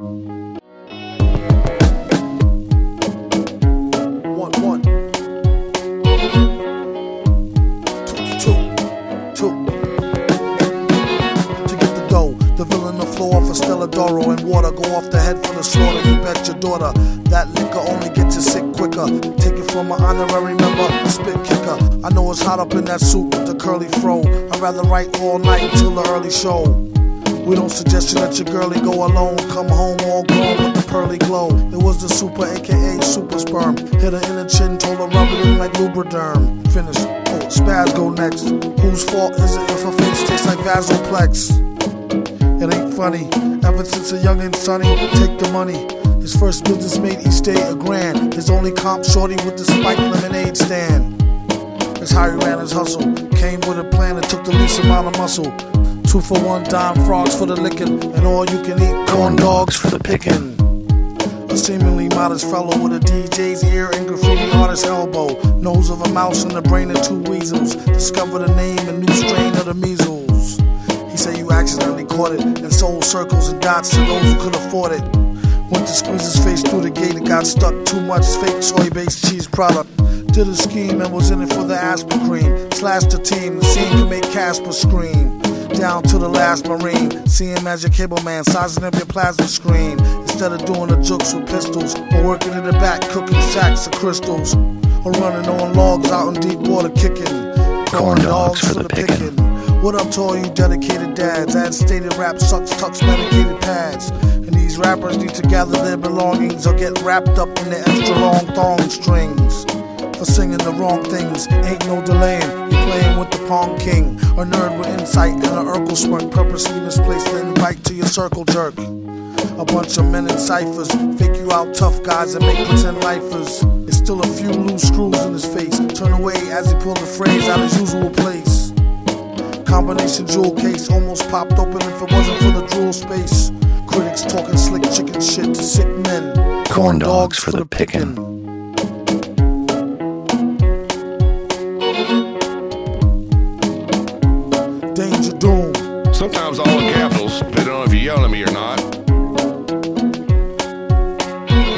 One, one. Two, two, two. To get the dough, the villain the floor a Stella D'oro and water. Go off the head for the slaughter. You bet your daughter. That liquor only gets you sick quicker. Take it from an honorary member, a spit kicker. I know it's hot up in that suit with the curly fro. I'd rather write all night till the early show. We don't suggest you let your girlie go alone. Come home all grown with the pearly glow. It was the super, aka super sperm. Hit her in the chin, told her rub it in like Lubriderm. Finish. Oh, spaz go next. Whose fault is it if her face tastes like Vasoplex? It ain't funny. Ever since a young and sunny, take the money. His first business made each day a grand. His only comp shorty with the spiked lemonade stand. That's how he ran his hustle. Came with a plan and took the least amount of muscle. Two for one dime frogs for the licking, and all you can eat corn dogs for the picking. A seemingly modest fellow with a DJ's ear and graffiti artist's elbow. Nose of a mouse and the brain of two weasels. Discovered a name and new strain of the measles. He said you accidentally caught it and sold circles and dots to those who could afford it. Went to squeeze his face through the gate and got stuck. Too much fake soy based cheese product. Did a scheme and was in it for the aspirin cream. Slashed the team, the scene to make Casper scream. Down to the last marine. See him as your cable man, sizing up your plasma screen. Instead of doing the jokes with pistols, or working in the back, cooking sacks of crystals. Or running on logs out in deep water kicking. Corn dogs for the picking. What up to all you dedicated dads? Ad stated rap sucks, tucks medicated pads. And these rappers need to gather their belongings or get wrapped up in the extra long thong strings. For singing the wrong things, ain't no delaying. Playing with the Pong King, a nerd with insight and an Urkel smirk, purposely misplaced the invite to your circle jerk. A bunch of men in ciphers, fake you out tough guys and make pretend lifers. It's still a few loose screws in his face. Turn away as he pulled the phrase out his usual place. Combination jewel case almost popped open if it wasn't for the drool space. Critics talking slick chicken shit to sick men. Corn dogs for the picking. Danger Sometimes all in capitals, depending on if you're yelling at me or not.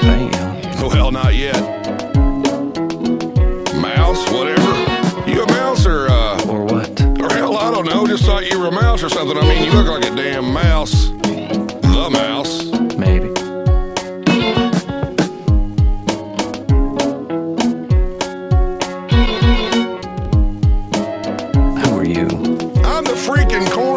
Damn. Well, not yet. Mouse, whatever. You a mouse or uh Or what? Or hell, I don't know. Just thought you were a mouse or something. I mean you look like a damn mouse. The mouse. Maybe. i'm the freaking corn.